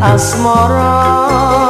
asmara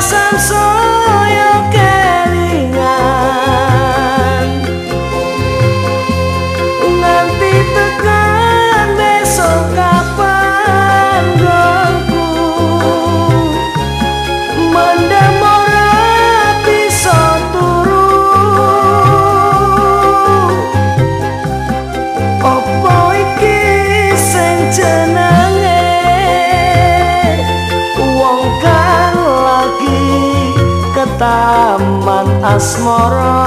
I'm so. Taman asmara.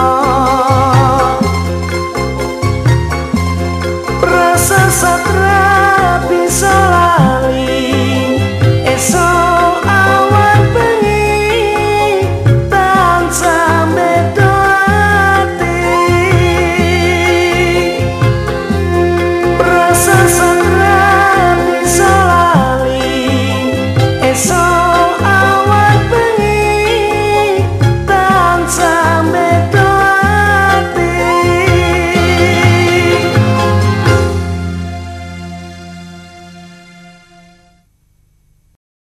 Rasa satra bisa